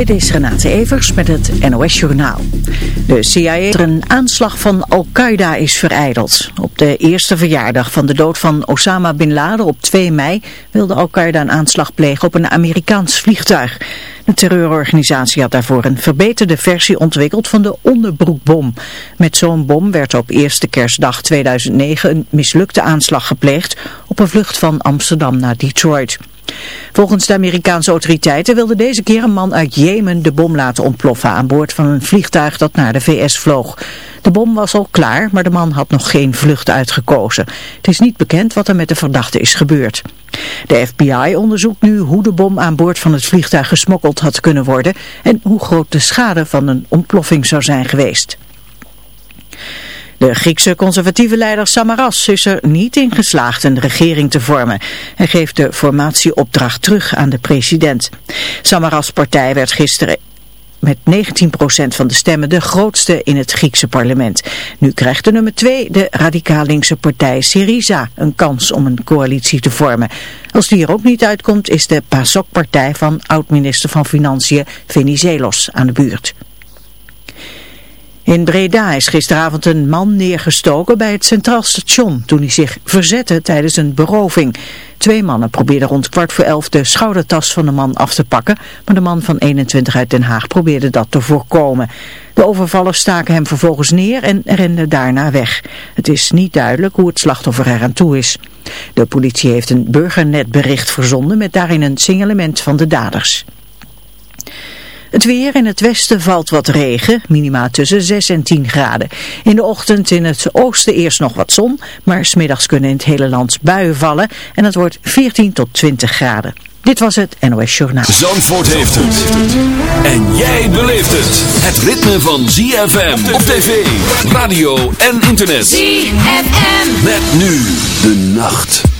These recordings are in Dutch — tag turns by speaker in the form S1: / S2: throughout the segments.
S1: Dit is Renate Evers met het NOS Journaal. De CIA er een aanslag van Al-Qaeda is vereideld. Op de eerste verjaardag van de dood van Osama Bin Laden op 2 mei wilde Al-Qaeda een aanslag plegen op een Amerikaans vliegtuig. De terreurorganisatie had daarvoor een verbeterde versie ontwikkeld van de onderbroekbom. Met zo'n bom werd op eerste kerstdag 2009 een mislukte aanslag gepleegd op een vlucht van Amsterdam naar Detroit. Volgens de Amerikaanse autoriteiten wilde deze keer een man uit Jemen de bom laten ontploffen aan boord van een vliegtuig dat naar de VS vloog. De bom was al klaar, maar de man had nog geen vlucht uitgekozen. Het is niet bekend wat er met de verdachte is gebeurd. De FBI onderzoekt nu hoe de bom aan boord van het vliegtuig gesmokkeld had kunnen worden en hoe groot de schade van een ontploffing zou zijn geweest. De Griekse conservatieve leider Samaras is er niet in geslaagd een regering te vormen. Hij geeft de formatieopdracht terug aan de president. Samaras partij werd gisteren met 19% van de stemmen de grootste in het Griekse parlement. Nu krijgt de nummer 2, de radicaal linkse partij Syriza, een kans om een coalitie te vormen. Als die er ook niet uitkomt is de PASOK-partij van oud-minister van Financiën Venizelos aan de buurt. In Breda is gisteravond een man neergestoken bij het Centraal Station toen hij zich verzette tijdens een beroving. Twee mannen probeerden rond kwart voor elf de schoudertas van de man af te pakken, maar de man van 21 uit Den Haag probeerde dat te voorkomen. De overvallers staken hem vervolgens neer en renden daarna weg. Het is niet duidelijk hoe het slachtoffer eraan toe is. De politie heeft een burgernetbericht verzonden met daarin een signalement van de daders. Het weer in het westen valt wat regen, minima tussen 6 en 10 graden. In de ochtend in het oosten eerst nog wat zon, maar smiddags kunnen in het hele land buien vallen en het wordt 14 tot 20 graden. Dit was het NOS Journaal.
S2: Zandvoort heeft het. En jij beleeft het. Het ritme van ZFM op tv, radio en internet. ZFM. Met nu de nacht.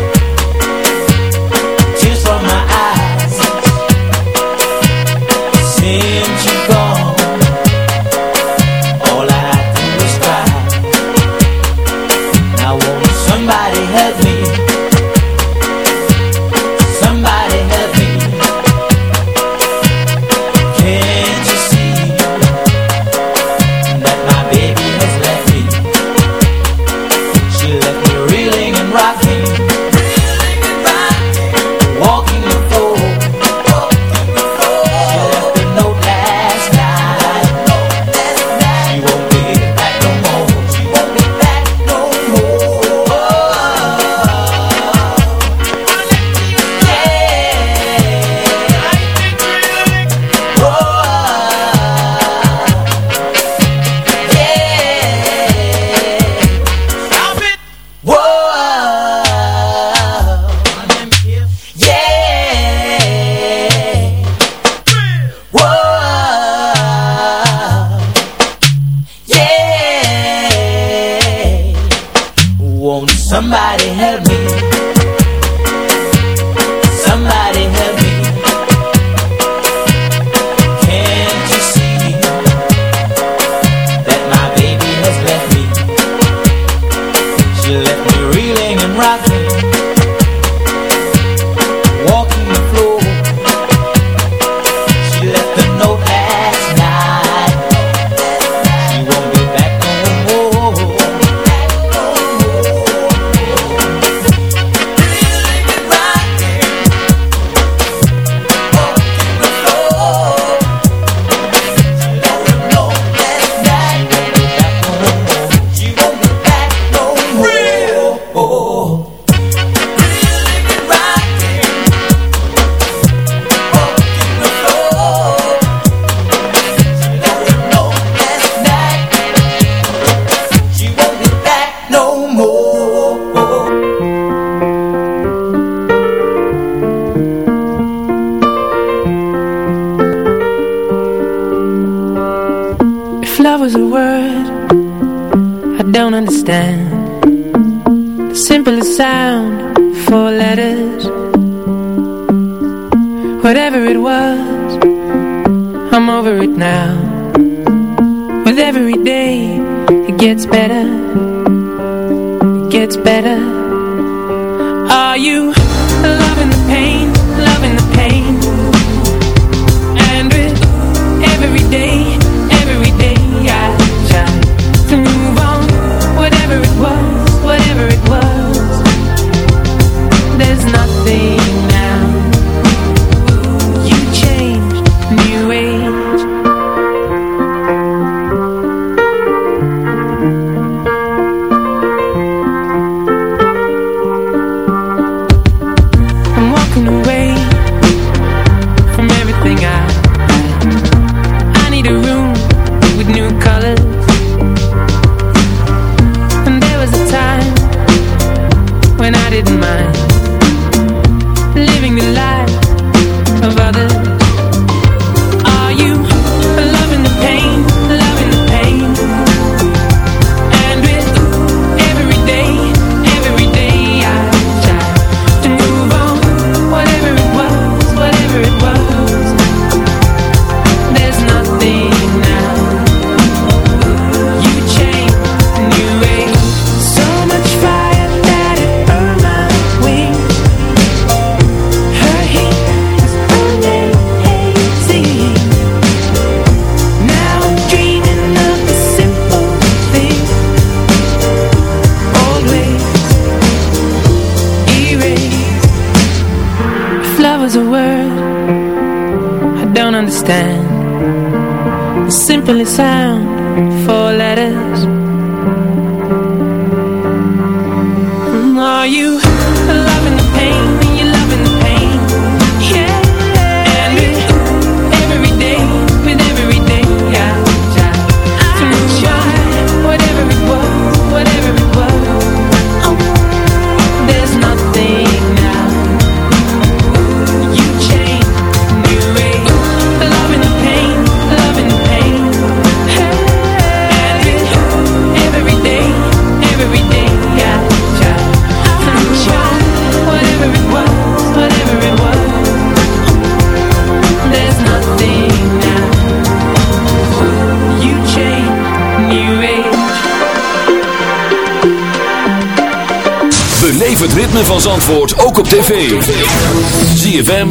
S3: Understand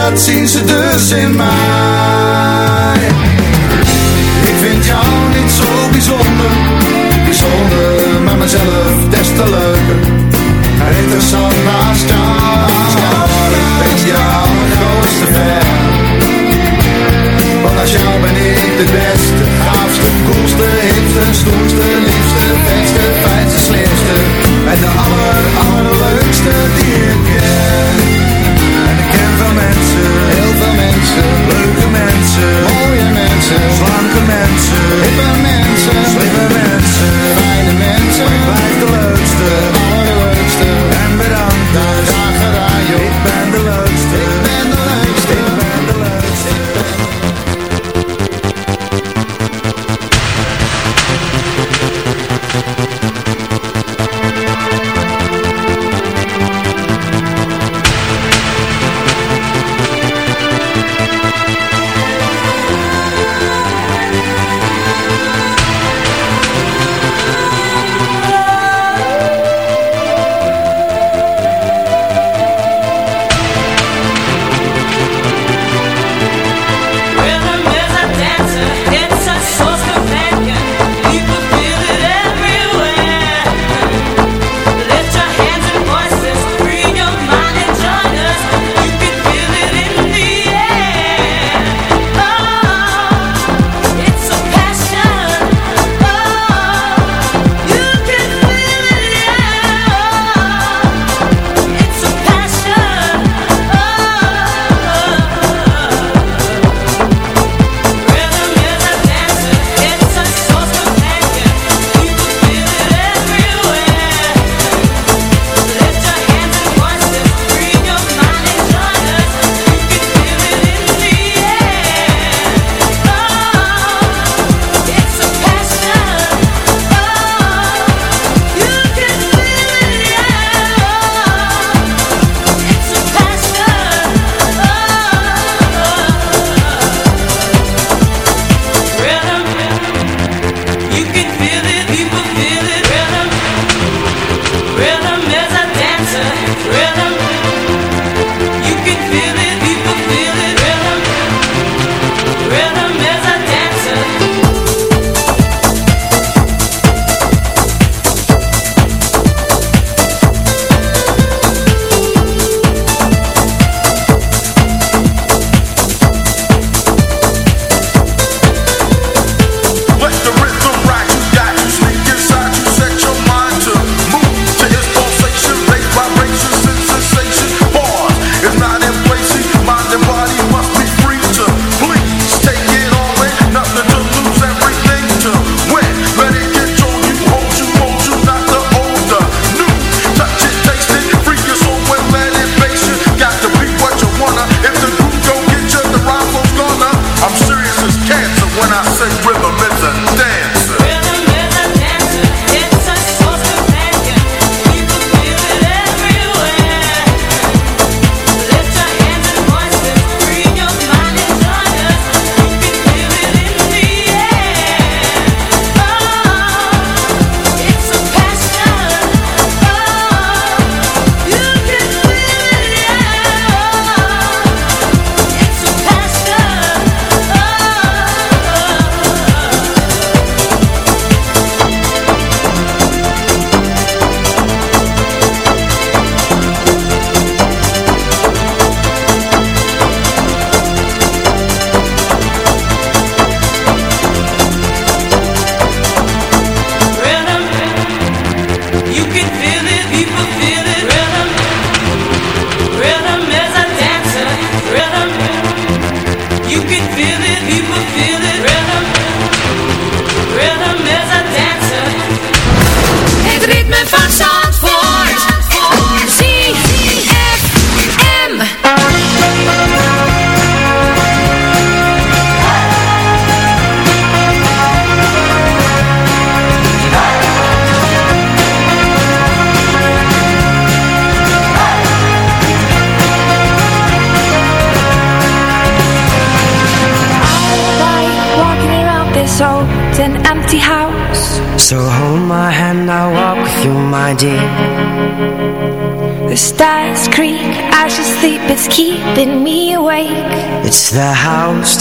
S4: dat zien ze dus in mij. Ik vind jou niet zo bijzonder, bijzonder, maar mezelf des te leuker. Interessant naast jou, ik ben jouw grootste fan. Want als jou ben ik de beste, gaafste, koelste, hipste, stoerste, liefste, vetste, fijnste, slimste. En de aller, allerleukste die ik ken mensen, heel veel mensen, leuke mensen, mooie mensen, zwanke mensen, hippe mensen.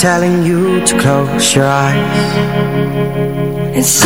S5: telling you to close your eyes. It's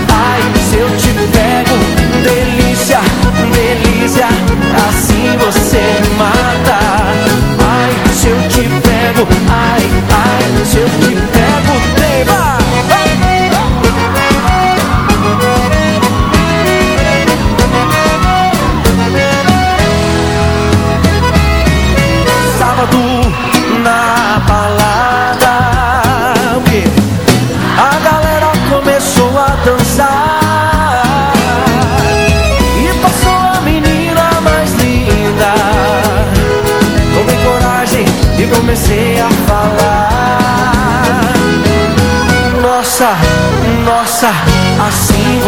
S6: delícia, assim você mata.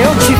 S6: eu te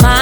S7: my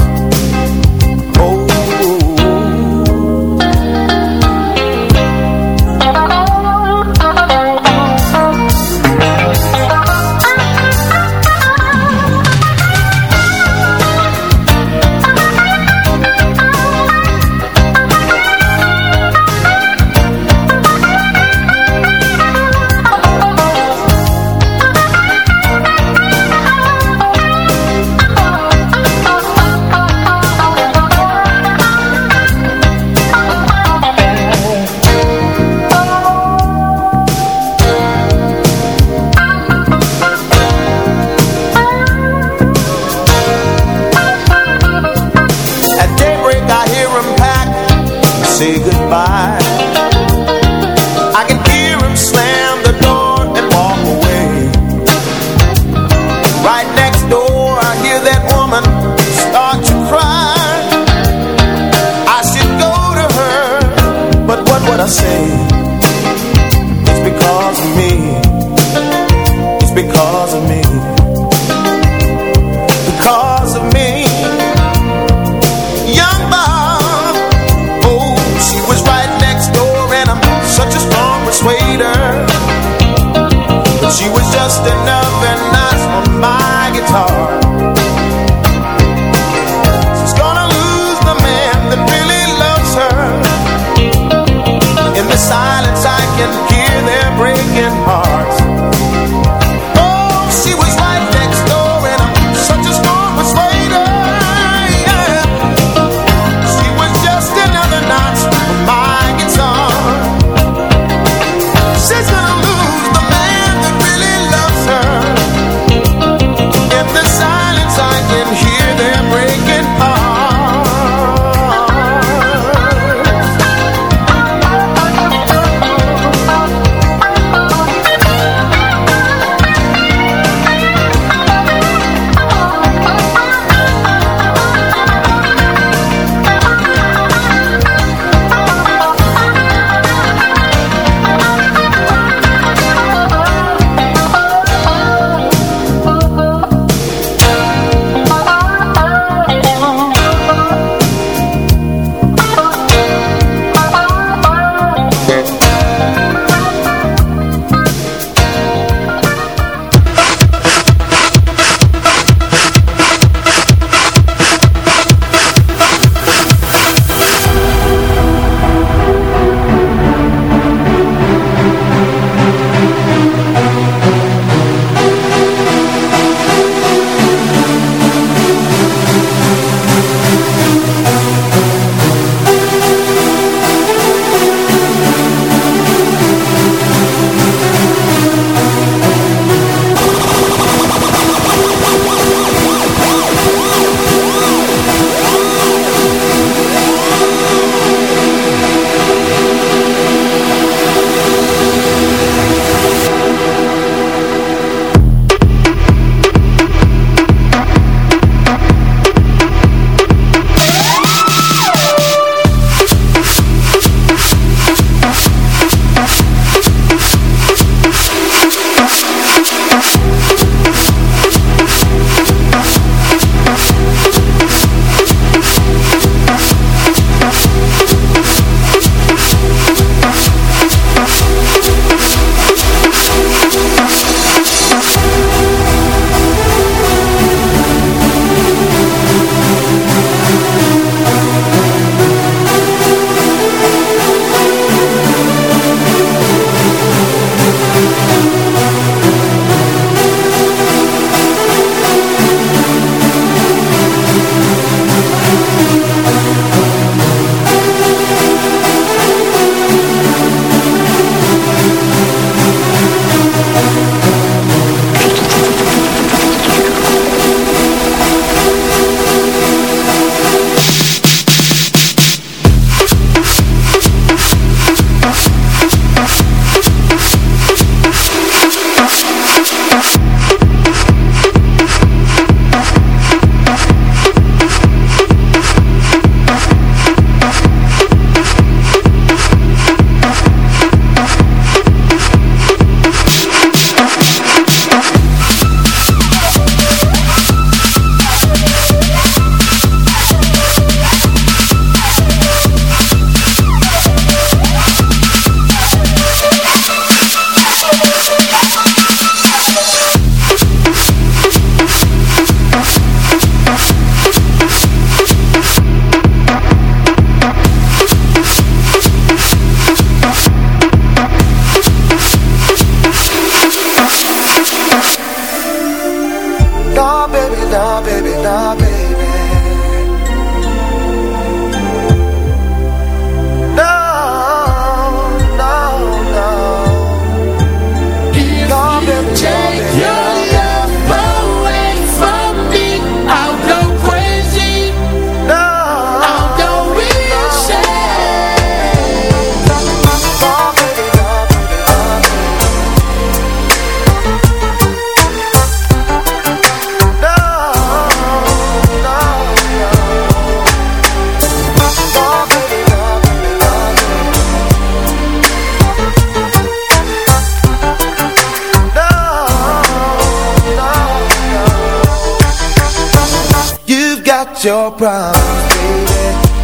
S8: your problems, baby,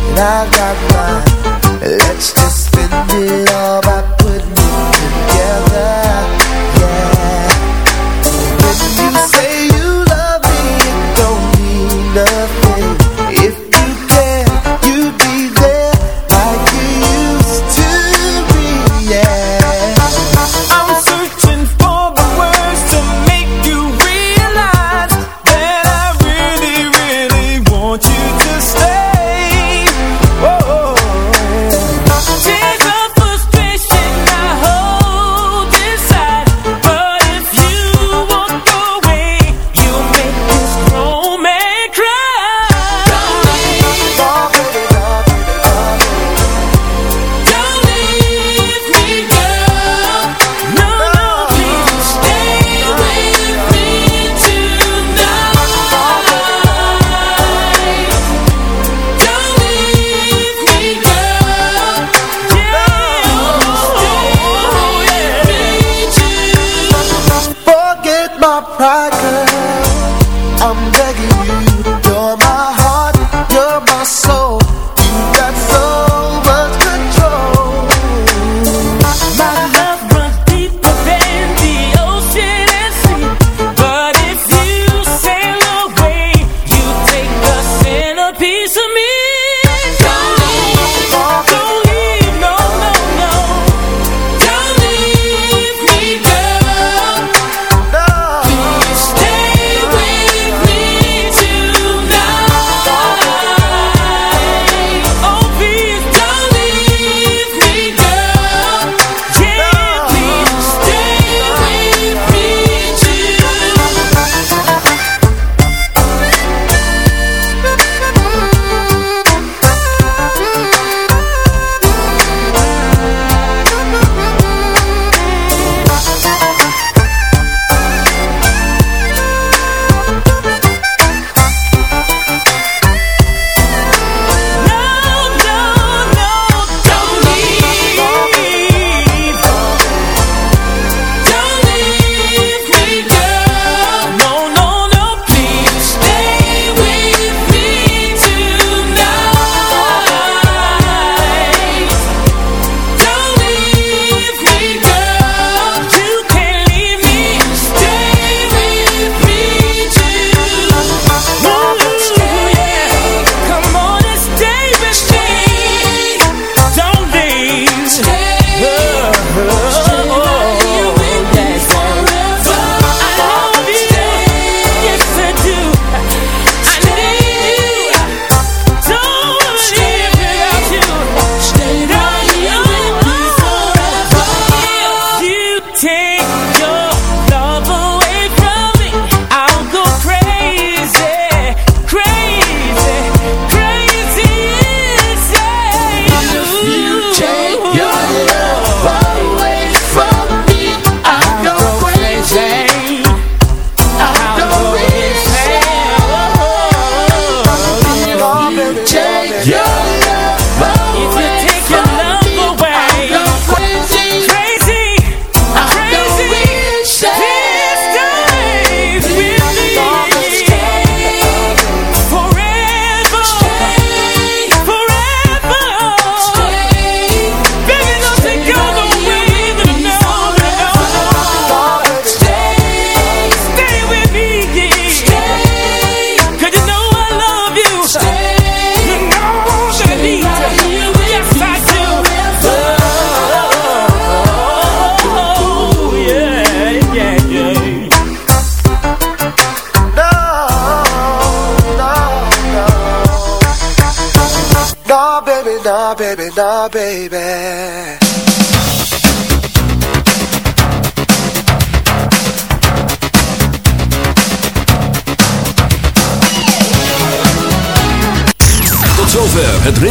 S8: and I got